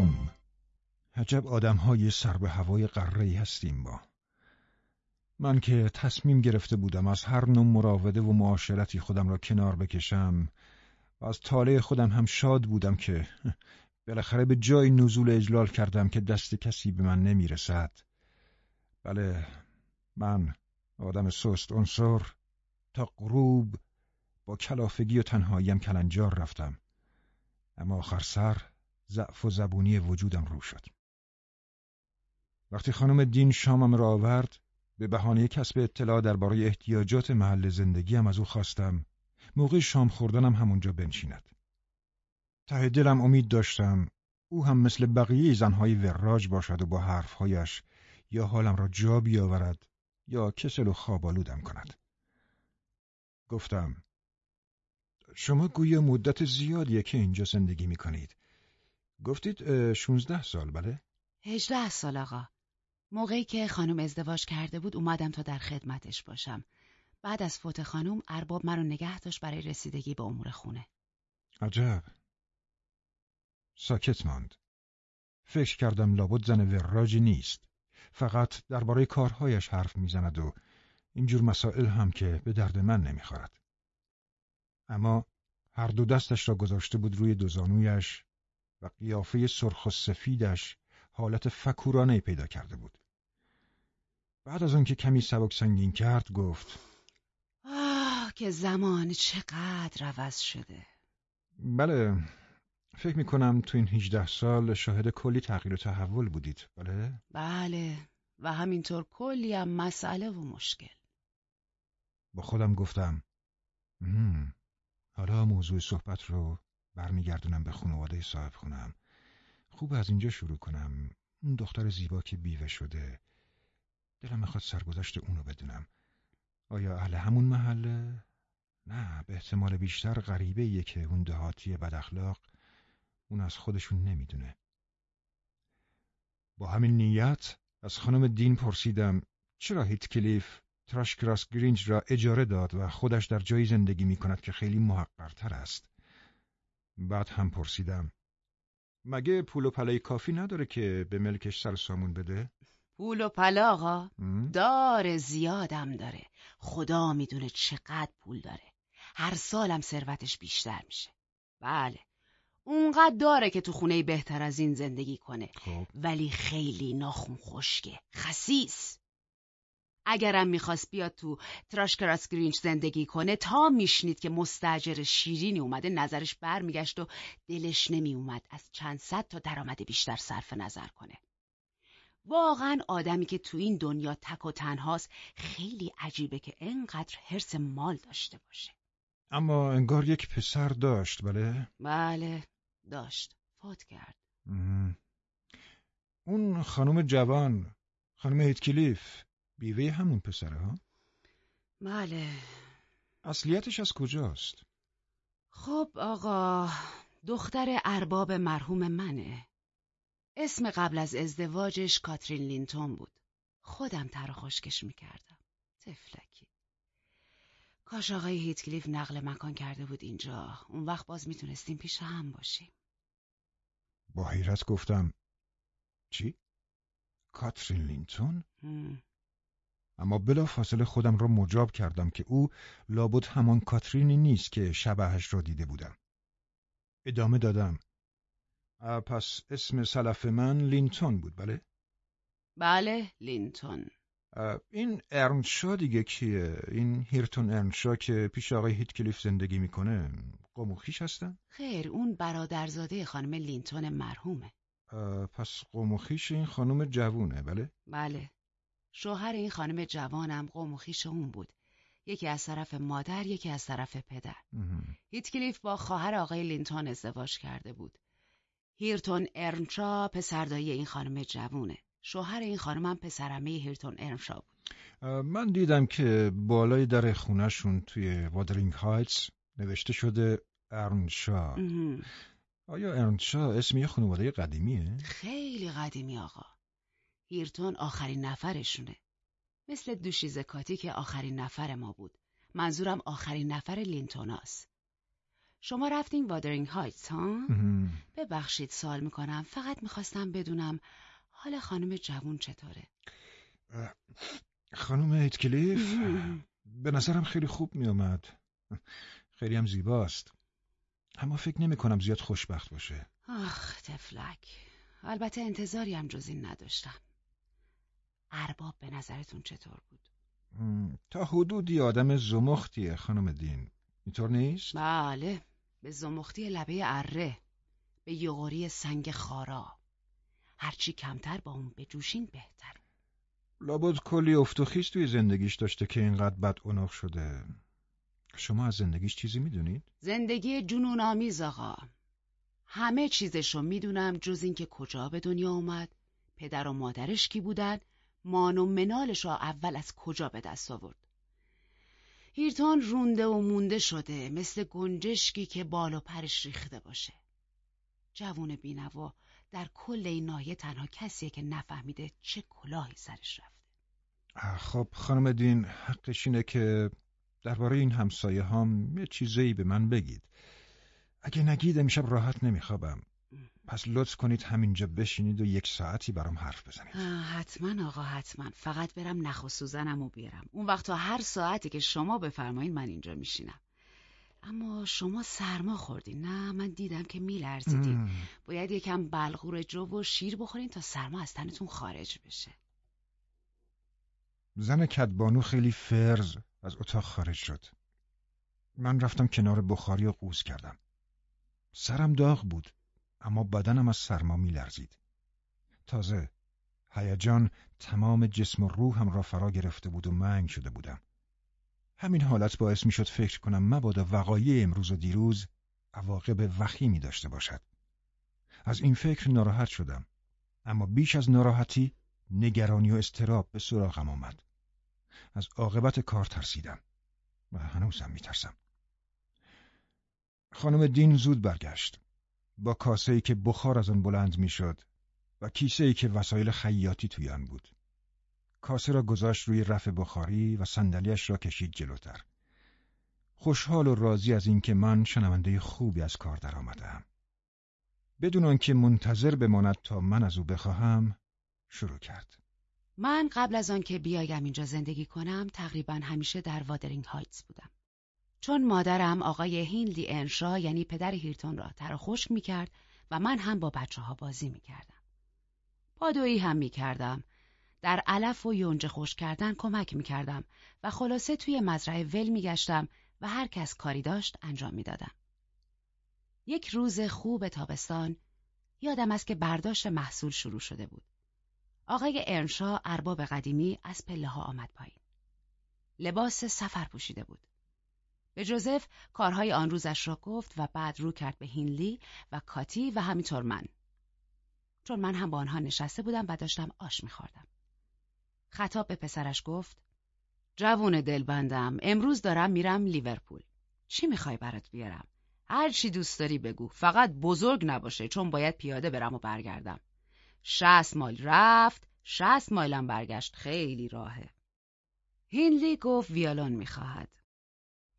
مرحوم عجب آدم های سر به هوای قره هستیم با من که تصمیم گرفته بودم از هر نوع مراوده و معاشرتی خودم را کنار بکشم و از طالع خودم هم شاد بودم که بالاخره به جای نزول اجلال کردم که دست کسی به من نمی‌رسد. بله من آدم سست عنصر تا غروب با کلافگی و تنهاییم کلنجار رفتم. اما آخر سر ضعف و زبونی وجودم رو شد. وقتی خانم دین شامم را آورد به بهانه کسب اطلاع درباره احتیاجات محل زندگیم از او خواستم موقع شام خوردنم همونجا بنشیند. ته دلم امید داشتم او هم مثل بقیه زنهای وراج باشد و با حرفهایش یا حالم را جا بیاورد یا کسل و خوابالودم کند. گفتم شما گویا مدت زیادیه که اینجا زندگی می کنید گفتید شونزده سال بله؟ هجده سال آقا. موقعی که خانم ازدواج کرده بود اومدم تا در خدمتش باشم. بعد از فوت خانم ارباب مرا نگه داشت برای رسیدگی به امور خونه. عجب. ساکت ماند. فکر کردم لابد زن وراجی نیست. فقط درباره کارهایش حرف می‌زند و اینجور مسائل هم که به درد من نمی‌خورد. اما هر دو دستش را گذاشته بود روی دو زانویش و قیافه سرخ و سفیدش حالت فکورانه پیدا کرده بود. بعد از آنکه کمی سبک سنگین کرد گفت آه که زمان چقدر عوض شده. بله فکر می کنم تو این هیچده سال شاهد کلی تغییر و تحول بودید بله؟ بله و همینطور کلی هم مسئله و مشکل. با خودم گفتم حالا موضوع صحبت رو برمیگردونم به خانواده صاحب خونم خوب از اینجا شروع کنم. اون دختر زیبا که بیوه شده. دلم می‌خواد سرگذشت اونو بدونم. آیا اهل همون محله؟ نه به احتمال بیشتر غریبه که اون دهاتی بد اخلاق اون از خودشون نمی‌دونه. با همین نیت از خانم دین پرسیدم چرا هیت کلیف تراشکراس گرینج را اجاره داد و خودش در جایی زندگی می کند که خیلی محقرتر است؟ بعد هم پرسیدم. مگه پول و پلای کافی نداره که به ملکش سر سامون بده؟ پول و پلا آقا داره زیادم داره. خدا می‌دونه چقدر پول داره. هر سالم ثروتش بیشتر میشه. بله. اونقدر داره که تو خونه بهتر از این زندگی کنه. خب. ولی خیلی ناخون خشکه. خسیس. اگرم می‌خواست بیاد تو تراشکراس گرینج زندگی کنه تا میشنید که مستجر شیرینی اومده نظرش برمیگشت و دلش نمیومد از چند صد تا درآمد بیشتر صرف نظر کنه. واقعا آدمی که تو این دنیا تک و تنهاست خیلی عجیبه که انقدر حرس مال داشته باشه. اما انگار یک پسر داشت بله؟ بله داشت. فوت کرد. اون خانم جوان خانم هیتکلیف بیوه همون پسره ها؟ بله اصلیتش از کجاست؟ خب آقا دختر ارباب مرحوم منه اسم قبل از ازدواجش کاترین لینتون بود خودم تر خشکش می‌کردم تفلکی کاش آقای هیتکلیف نقل مکان کرده بود اینجا اون وقت باز می‌تونستیم پیش هم باشیم با حیرت گفتم چی؟ کاترین لینتون؟ اما بلا فاصله خودم را مجاب کردم که او لابد همان کاترینی نیست که شبهش را دیده بودم. ادامه دادم. پس اسم سلف من لینتون بود بله؟ بله لینتون. این ارنشا دیگه کیه؟ این هیرتون ارنشا که پیش آقای هیتکلیف زندگی می‌کنه قوم خویش هستن؟ خیر اون برادرزاده خانم لینتون مرحومه. پس قوم خویش این خانم جوونه بله؟ بله. شوهر این خانم جوانم قوم و خیش اون بود. یکی از طرف مادر یکی از طرف پدر. هیتکلیف با خواهر آقای لینتون ازدواج کرده بود. هیرتون ارنشا پسردایی این خانم جوونه. شوهر این خانمم پسرعمه هیرتون ارنشا بود. من دیدم که بالای در خونهشون توی وادرینگ هایتس نوشته شده ارنشا. آیا ارنشا اسم یه خانواده قدیمیه؟ خیلی قدیمی آقا. هیرتون آخرین نفرشونه. مثل دوشیزه کاتی که آخرین نفر ما بود. منظورم آخرین نفر لینتوناست شما رفتین وادرینگ هایتس ها؟ ببخشید سال می‌کنم. فقط می‌خواستم بدونم حال خانم جوون چطوره؟ خانم هیتکلیف به نظرم خیلی خوب میومد خیلی هم زیباست. اما فکر نمی کنم زیاد خوشبخت باشه. آخ تفلک. البته انتظاری هم جز این نداشتم. ارباب به نظرتون چطور بود؟ تا حدودی آدم زمختیه خانم دین اینطور نیست؟ بله به زمختی لبه اره به یغوری سنگ خارا هرچی کمتر با اون بجوشین بهتر لابد کلی افت و توی زندگیش داشته که اینقدر بد اوناف شده شما از زندگیش چیزی می‌دونید؟ زندگی جنون آمیز آقا همه چیزشو می‌دونم جز اینکه کجا به دنیا اومد پدر و مادرش کی بودن مان و منالش را اول از کجا به دست آورد؟ هیرتون رونده و مونده شده مثل گنجشکی که بال و پرش ریخته باشه. جوون بینوا در کل این ناحیه تنها کسیه که نفهمیده چه کلاهی سرش رفته. خب خانم دین حقش اینه که درباره این همسایه هم یه چیزایی به من بگید. اگه نگید امشب راحت نمیخوابم. پس لطف کنید همینجا بشینید و یک ساعتی برام حرف بزنید. حتما آقا حتما. فقط برم نخ و سوزنم و بیارم. اون وقت تا هر ساعتی که شما بفرمایید من اینجا میشینم. اما شما سرما خوردین نه؟ من دیدم که میلرزیدین. باید یکم بلغور جو و شیر بخورین تا سرما از تنتون خارج بشه. زن کدبانو خیلی فرز از اتاق خارج شد. من رفتم کنار بخاری و قوز کردم. سرم داغ بود. اما بدنم از سرما میلرزید. تازه هیجان تمام جسم و روحم را فرا گرفته بود و منگ شده بودم. همین حالت باعث می شد فکر کنم مبادا وقایع امروز و دیروز عواقب وخیمی داشته باشد. از این فکر ناراحت شدم اما بیش از ناراحتی نگرانی و استراب به سراغم آمد. از عاقبت کار ترسیدم و هنوزم میترسم. خانم دین زود برگشت. با کاسه که بخار از آن بلند می‌شد و کیسه ای که وسایل خیاطی توی آن بود. کاسه را گذاشت روی رف بخاری و صندلیاش را کشید جلوتر. خوشحال و راضی از اینکه من شنونده خوبی از کار درآمدم بدون آنکه منتظر بماند تا من از او بخواهم شروع کرد. من قبل از آنکه بیایم اینجا زندگی کنم تقریبا همیشه در وادرینگ هایتس بودم. چون مادرم آقای هینلی انشا یعنی پدر هیرتون را تر خشک می کرد و من هم با بچه ها بازی می کردم. پادویی هم می کردم. در علف و یونجه خوش کردن کمک می کردم و خلاصه توی مزرعه ول می گشتم و هر کس کاری داشت انجام می دادم. یک روز خوب تابستان یادم است که برداشت محصول شروع شده بود. آقای ارنشا ارباب قدیمی از پله ها آمد پایین. لباس سفر پوشیده بود. به جوزف کارهای آن روزش را گفت و بعد رو کرد به هینلی و کاتی و همینطور من. چون من هم با آنها نشسته بودم و داشتم آش میخوردم. خطاب به پسرش گفت جوون دلبندم امروز دارم میرم لیورپول. چی می‌خوای برات بیارم؟ هر چی دوست داری بگو فقط بزرگ نباشه چون باید پیاده برم و برگردم. شست مایل رفت شست مایلم برگشت خیلی راهه. هینلی گفت ویالون می‌خواهد.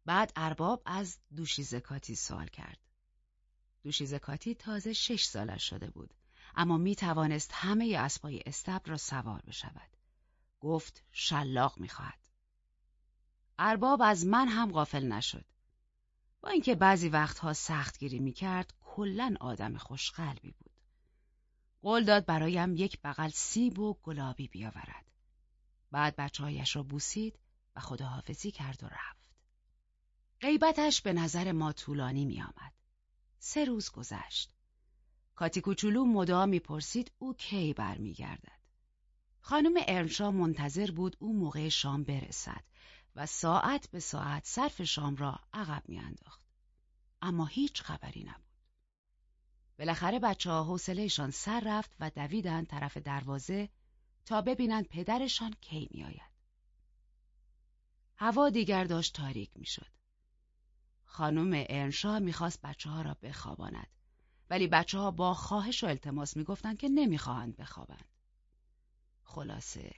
بعد ارباب از دوشیزکاتی سوال کرد. دوشیزکاتی تازه شش سالش شده بود اما می توانست همه اسبای استبر را سوار بشود. گفت شلاق می‌خواهد. ارباب از من هم غافل نشد. با اینکه بعضی وقتها سختگیری می‌کرد کلا آدم خوشقلبی بود. قول داد برایم یک بغل سیب و گلابی بیاورد. بعد بچههایش را بوسید و خداحافظی کرد و رفت. غیبتش به نظر ما طولانی می آمد. سه روز گذشت. کاتی کوچولو مدام می‌پرسید او کی برمیگردد. خانم ارنشا منتظر بود او موقع شام برسد و ساعت به ساعت صرف شام را عقب میانداخت. اما هیچ خبری نبود. بالاخره بچه ها حوصلهشان سر رفت و دویدن طرف دروازه تا ببینند پدرشان کی میآید. هوا دیگر داشت تاریک می‌شد. خانم ارنشا می‌خواست بچه ها را بخواباند ولی بچه ها با خواهش و التماس می‌گفتند که نمی‌خواهند بخوابند. خلاصه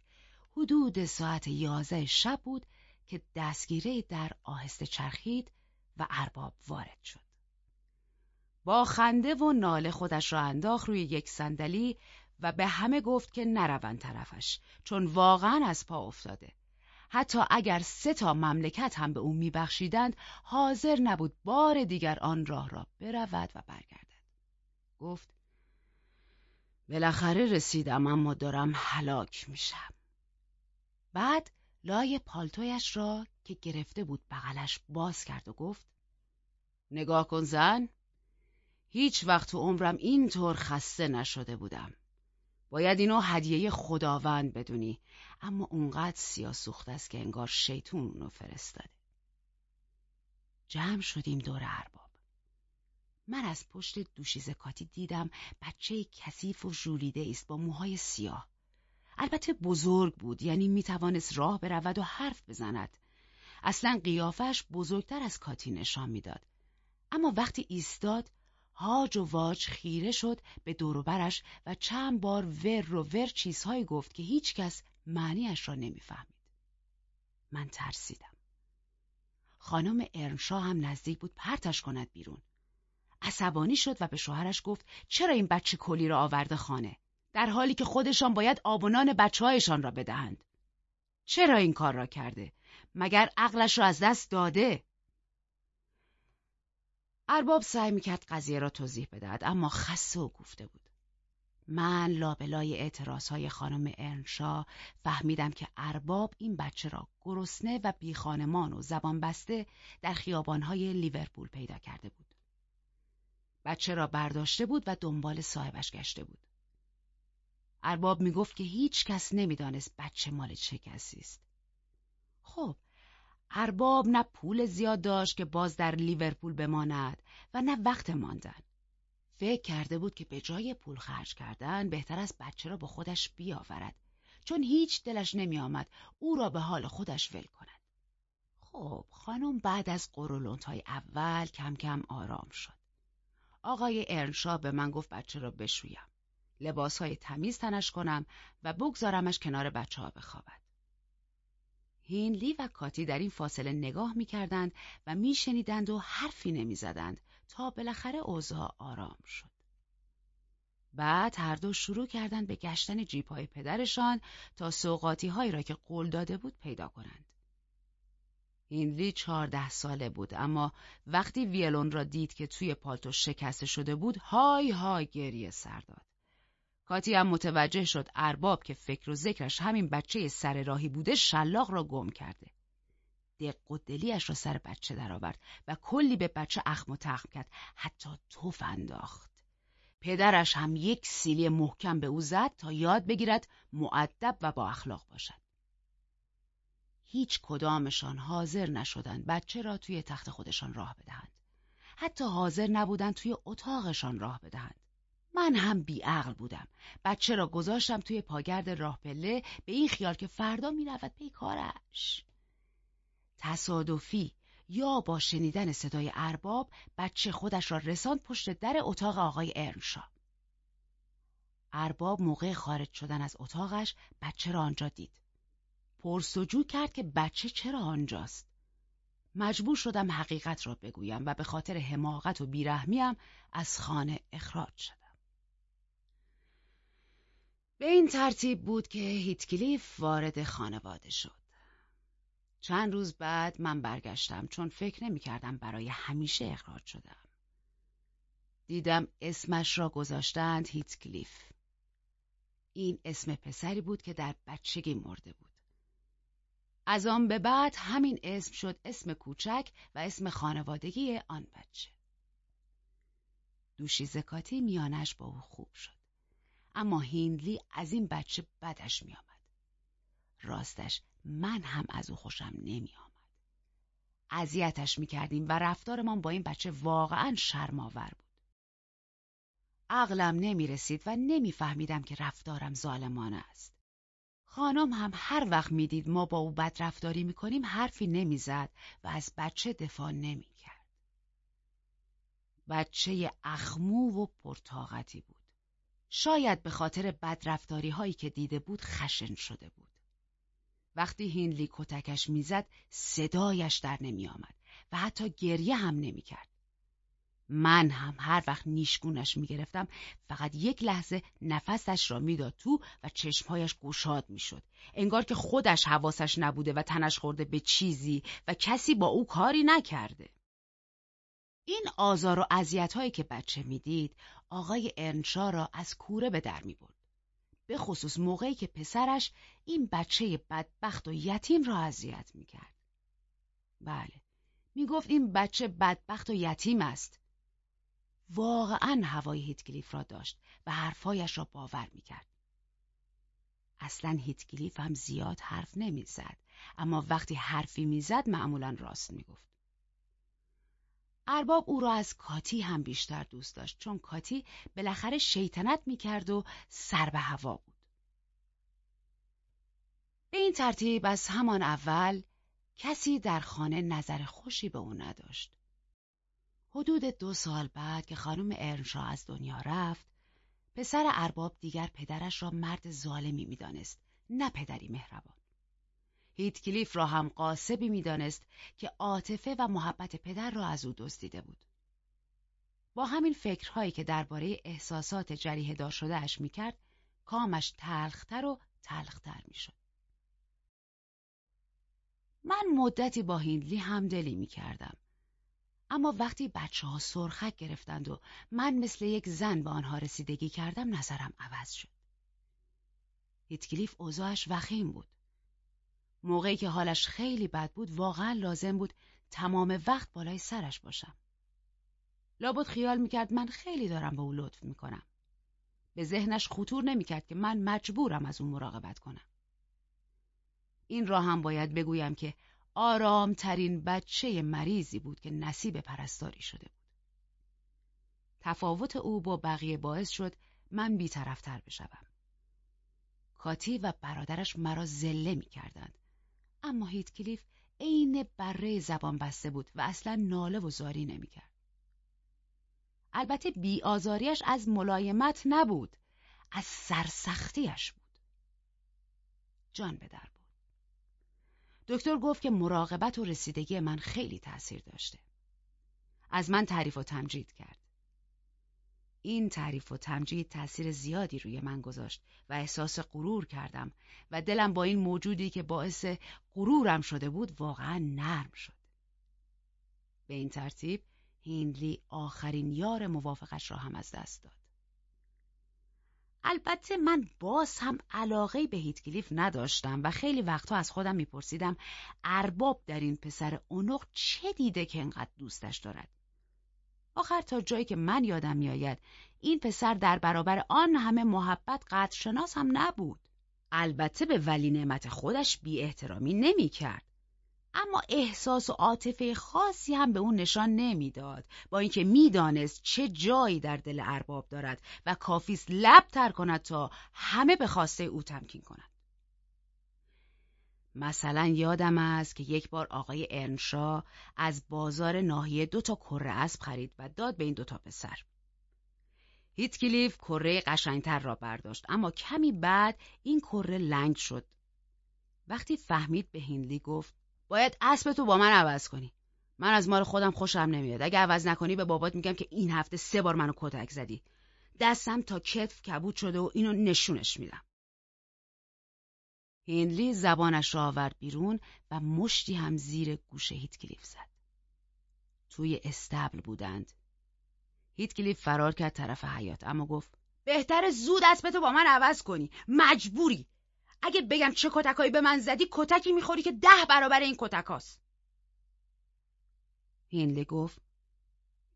حدود ساعت یازده شب بود که دستگیره در آهسته چرخید و ارباب وارد شد. با خنده و ناله خودش را انداخت روی یک صندلی و به همه گفت که نروند طرفش چون واقعا از پا افتاده. حتی اگر سه تا مملکت هم به او میبخشیدند حاضر نبود بار دیگر آن راه را برود و برگردد. گفت بالاخره رسیدم اما دارم هلاک میشم. بعد لای پالتویش را که گرفته بود بغلش باز کرد و گفت نگاه کن زن هیچ وقت تو عمرم اینطور خسته نشده بودم باید اینو هدیه خداوند بدونی. اما اونقدر سیاه سوخت است که انگار شیطون اونو فرستاده. جمع شدیم دور ارباب. من از پشت دوشیزه کاتی دیدم بچه کثیف و ژولیده است با موهای سیاه. البته بزرگ بود یعنی می‌توانست راه برود و حرف بزند. اصلا قیافش بزرگتر از کاتی نشان می‌داد. اما وقتی ایستاد هاج و واج خیره شد به دوروبرش و چند بار ور و ور چیزهایی گفت که هیچکس معنیش را نمی‌فهمید. من ترسیدم. خانم ارنشا هم نزدیک بود پرتش کند بیرون. عصبانی شد و به شوهرش گفت چرا این بچه کلی را آورده خانه در حالی که خودشان باید آبونان بچه را بدهند. چرا این کار را کرده؟ مگر عقلش را از دست داده؟ ارباب سعی می‌کرد قضیه را توضیح بدهد اما خسته و گفته بود. من لابلای اعتراض های خانم ارنشا فهمیدم که ارباب این بچه را گرسنه و بیخانمان و زبان بسته در خیابانهای لیورپول پیدا کرده بود. بچه را برداشته بود و دنبال صاحبش گشته بود. ارباب می‌گفت که هیچ کس نمی‌دانست بچه مال چه کسی است. خب ارباب نه پول زیاد داشت که باز در لیورپول بماند و نه وقت ماندن. فکر کرده بود که به جای پول خرج کردن بهتر از بچه را با خودش بیاورد چون هیچ دلش نمی آمد او را به حال خودش ول کند. خب خانم بعد از قرولونت های اول کم کم آرام شد. آقای ارنشا به من گفت بچه را بشویم. لباس های تمیز تنش کنم و بگذارمش کنار بچه ها بخوابد. هینلی و کاتی در این فاصله نگاه می‌کردند و میشنیدند و حرفی نمی‌زدند تا بالاخره اوضاع آرام شد. بعد هر دو شروع کردند به گشتن جیب های پدرشان تا سوقاتی هایی را که قول داده بود پیدا کنند. هینلی چهارده ساله بود اما وقتی ویلون را دید که توی پالتو شکسته شده بود های های گریه سر داد. کاتی هم متوجه شد ارباب که فکر و ذکرش همین بچه سر راهی بوده شلاق را گم کرده. دق و دلیش را سر بچه درآورد و کلی به بچه اخم و تخم کرد حتی توف انداخت. پدرش هم یک سیلی محکم به او زد تا یاد بگیرد معدب و با اخلاق باشد. هیچ کدامشان حاضر نشدند بچه را توی تخت خودشان راه بدهند. حتی حاضر نبودند توی اتاقشان راه بدهند. من هم بیعقل بودم. بچه را گذاشتم توی پاگرد راه پله به این خیال که فردا می‌رود پی کارش. تصادفی یا با شنیدن صدای ارباب بچه خودش را رساند پشت در اتاق آقای ارنشا. ارباب موقع خارج شدن از اتاقش بچه را آنجا دید. پرسجو کرد که بچه چرا آنجاست. مجبور شدم حقیقت را بگویم و به خاطر حماقت و بیرحمیم از خانه اخراج شدم. به این ترتیب بود که هیتکلیف وارد خانواده شد. چند روز بعد من برگشتم چون فکر نمی کردم برای همیشه اخراج شدم. دیدم اسمش را گذاشتند هیتکلیف. این اسم پسری بود که در بچگی مرده بود. از آن به بعد همین اسم شد اسم کوچک و اسم خانوادگی آن بچه. دوشی زکاتی میانش با او خوب شد. اما هیندلی از این بچه بدش میآمد. راستش من هم از او خوشم نمی آمد. اذیتش می کردیم و رفتارمان با این بچه واقعا شرماور بود. عقلم نمی رسید و نمیفهمیدم که رفتارم ظالمانه است. خانم هم هر وقت می‌دید ما با او بد رفتاری می‌کنیم حرفی نمی‌زد و از بچه دفاع نمی‌کرد. بچه اخمو و پرتاقتی بود. شاید به خاطر بدرفتاری هایی که دیده بود خشن شده بود. وقتی هینلی کتکش می‌زد صدایش در نمی آمد و حتی گریه هم نمی کرد. من هم هر وقت نیشگونش می‌گرفتم فقط یک لحظه نفسش را می‌داد تو و چشمهایش گشاد می‌شد انگار که خودش حواسش نبوده و تنش خورده به چیزی و کسی با او کاری نکرده این آزار و اذیت هایی که بچه می‌دید آقای ارنشا را از کوره به در می برد. به خصوص موقعی که پسرش این بچه بدبخت و یتیم را اذیت می کرد. بله، می گفت این بچه بدبخت و یتیم است. واقعا هوای هیتکلیف را داشت و حرفایش را باور می کرد. اصلا هیتکلیف هم زیاد حرف نمی‌زد اما وقتی حرفی می‌زد معمولا راست می‌گفت. ارباب او را از کاتی هم بیشتر دوست داشت چون کاتی بالاخره شیطنت می‌کرد و سر به هوا بود. به این ترتیب از همان اول کسی در خانه نظر خوشی به او نداشت. حدود دو سال بعد که خانم ارنشا از دنیا رفت، پسر ارباب دیگر پدرش را مرد ظالمی می‌دانست، نه پدری مهربان. هیتکلیف را هم قاسبی می‌دانست که عاطفه و محبت پدر را از او دزدیده بود. با همین فکرهایی که درباره احساسات جریه دار اش می‌کرد، کامش تلختر و تلختر می‌شد. من مدتی با هیندلی همدلی می‌کردم. اما وقتی بچه ها سرخک گرفتند و من مثل یک زن به آنها رسیدگی کردم نظرم عوض شد. هیتکلیف اوضاعش وخیم بود. موقعی که حالش خیلی بد بود واقعا لازم بود تمام وقت بالای سرش باشم. لابد خیال می‌کرد من خیلی دارم به او لطف می‌کنم. به ذهنش خطور نمی‌کرد که من مجبورم از اون مراقبت کنم. این را هم باید بگویم که آرامترین بچه مریضی بود که نصیب پرستاری شده بود. تفاوت او با بقیه باعث شد من بیطرفتر بشوم. کاتی و برادرش مرا زله می کردند. اما هیتکلیف عین بره زبان بسته بود و اصلا ناله و زاری نمی‌کرد. البته بیآزاریش از ملایمت نبود، از سرسختیش بود. جان به در بود. دکتر گفت که مراقبت و رسیدگی من خیلی تأثیر داشته. از من تعریف و تمجید کرد. این تعریف و تمجید تأثیر زیادی روی من گذاشت و احساس غرور کردم و دلم با این موجودی که باعث غرورم شده بود واقعا نرم شد. به این ترتیب هیندلی آخرین یار موافقش را هم از دست داد. البته من باز هم علاقه به هیتکلیف نداشتم و خیلی وقتها از خودم میپرسیدم ارباب در این پسر اونق چه دیده که انقدر دوستش دارد آخر تا جایی که من یادم میآید این پسر در برابر آن همه محبت قدرشناس هم نبود. البته به ولی نعمت خودش بی احترامی نمی کرد. اما احساس و عاطفه خاصی هم به اون نشان نمی‌داد با اینکه می‌دانست چه جایی در دل ارباب دارد و کافیست لب تر کند تا همه به خواسته او تمکین کند. مثلا یادم است که یک بار آقای ارنشا از بازار ناحیه دو تا کره اسب خرید و داد به این دوتا پسر. هیتکلیف کره قشنگتر را برداشت اما کمی بعد این کره لنگ شد. وقتی فهمید به هینلی گفت باید اسب تو با من عوض کنی. من از مال خودم خوشم نمیاد. اگه عوض نکنی به بابات میگم که این هفته سه بار منو کتک زدی. دستم تا کتف کبود شده و اینو نشونش میدم. هنلی زبانش را آورد بیرون و مشتی هم زیر گوش هیتکلیف زد. توی استبل بودند. هیتکلیف فرار کرد طرف حیات اما گفت بهتر زود اسبتو با من عوض کنی. مجبوری. اگه بگم چه کتکایی به من زدی کتکی می‌خوری که ده برابر این کتکاست. هنلی گفت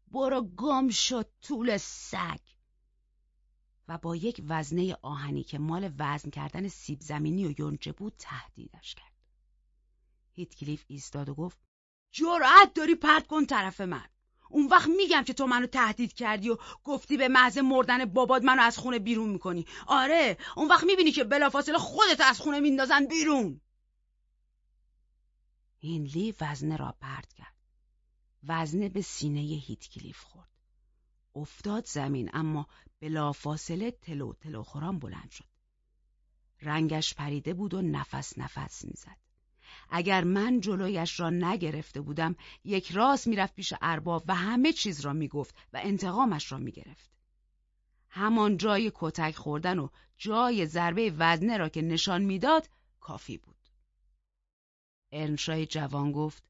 برو گم شد طول سگ. و با یک وزنه آهنی که مال وزن کردن سیب زمینی و یونجه بود تهدیدش کرد. هیتکلیف ایستاد و گفت جرأت داری پرت کن طرف من. اون وقت میگم که تو منو تهدید کردی و گفتی به محض مردن بابات منو از خونه بیرون می‌کنی. آره اون وقت می‌بینی که بلافاصله خودت از خونه میندازن بیرون. هینلی وزنه را پرت کرد. وزنه به سینه هیتکلیف خورد. افتاد زمین اما بلافاصله تلو تلو خوران بلند شد. رنگش پریده بود و نفس نفس می‌زد. اگر من جلویش را نگرفته بودم یک راست می‌رفت پیش ارباب و همه چیز را می‌گفت و انتقامش را می‌گرفت همان جای کتک خوردن و جای ضربه وزنه را که نشان می‌داد کافی بود ارنشای جوان گفت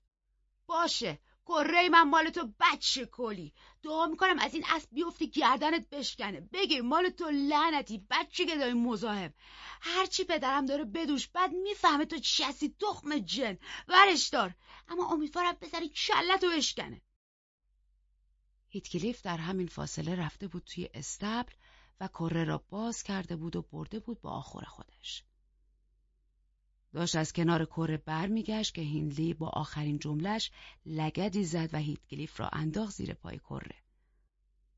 باشه کره من مال تو بچه کلی دعا می‌کنم از این اسب بیفتی گردنت بشکنه. بگیر مال تو لعنتی بچه گدای مزاحم. هرچی پدرم داره بدوش بعد می‌فهمه تو چی هستی تخم جن. ورش دار. اما امیدوارم بزنی کلت و بشکنه. هیتکلیف در همین فاصله رفته بود توی استبل و کره را باز کرده بود و برده بود با آخور خودش. داشت از کنار کره برمیگشت که هینلی با آخرین جملش لگدی زد و هیتگلیف را انداخت زیر پای کره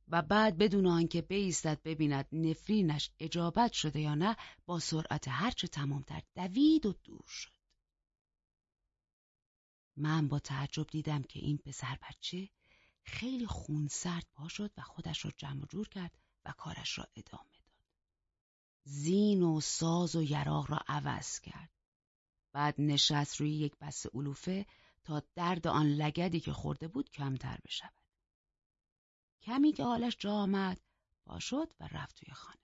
و بعد بدون آنکه بیستد ببیند نفرینش اجابت شده یا نه با سرعت هرچه تمامتر دوید و دور شد من با تعجب دیدم که این پسر بچه خیلی خونسرد پا شد و خودش را جمع جور کرد و کارش را ادامه داد. زین و ساز و یراق را عوض کرد. بعد نشست روی یک بسته علوفه تا درد آن لگدی که خورده بود کمتر بشود. کمی که حالش جا آمد پا شد و رفت توی خانه.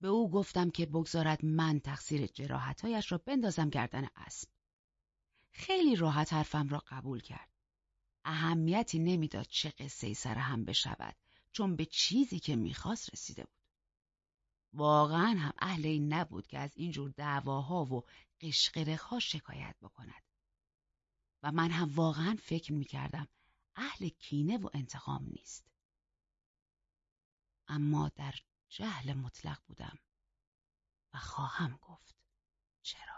به او گفتم که بگذارد من تقصیر جراحتهایش را بندازم گردن اسب. خیلی راحت حرفم را قبول کرد. اهمیتی نمی‌داد چه قصه سر هم بشود چون به چیزی که می‌خواست رسیده بود. واقعا هم اهل این نبود که از اینجور دعواها و قشقرقها شکایت بکند. و من هم واقعا فکر می‌کردم اهل کینه و انتقام نیست. اما در جهل مطلق بودم و خواهم گفت چرا.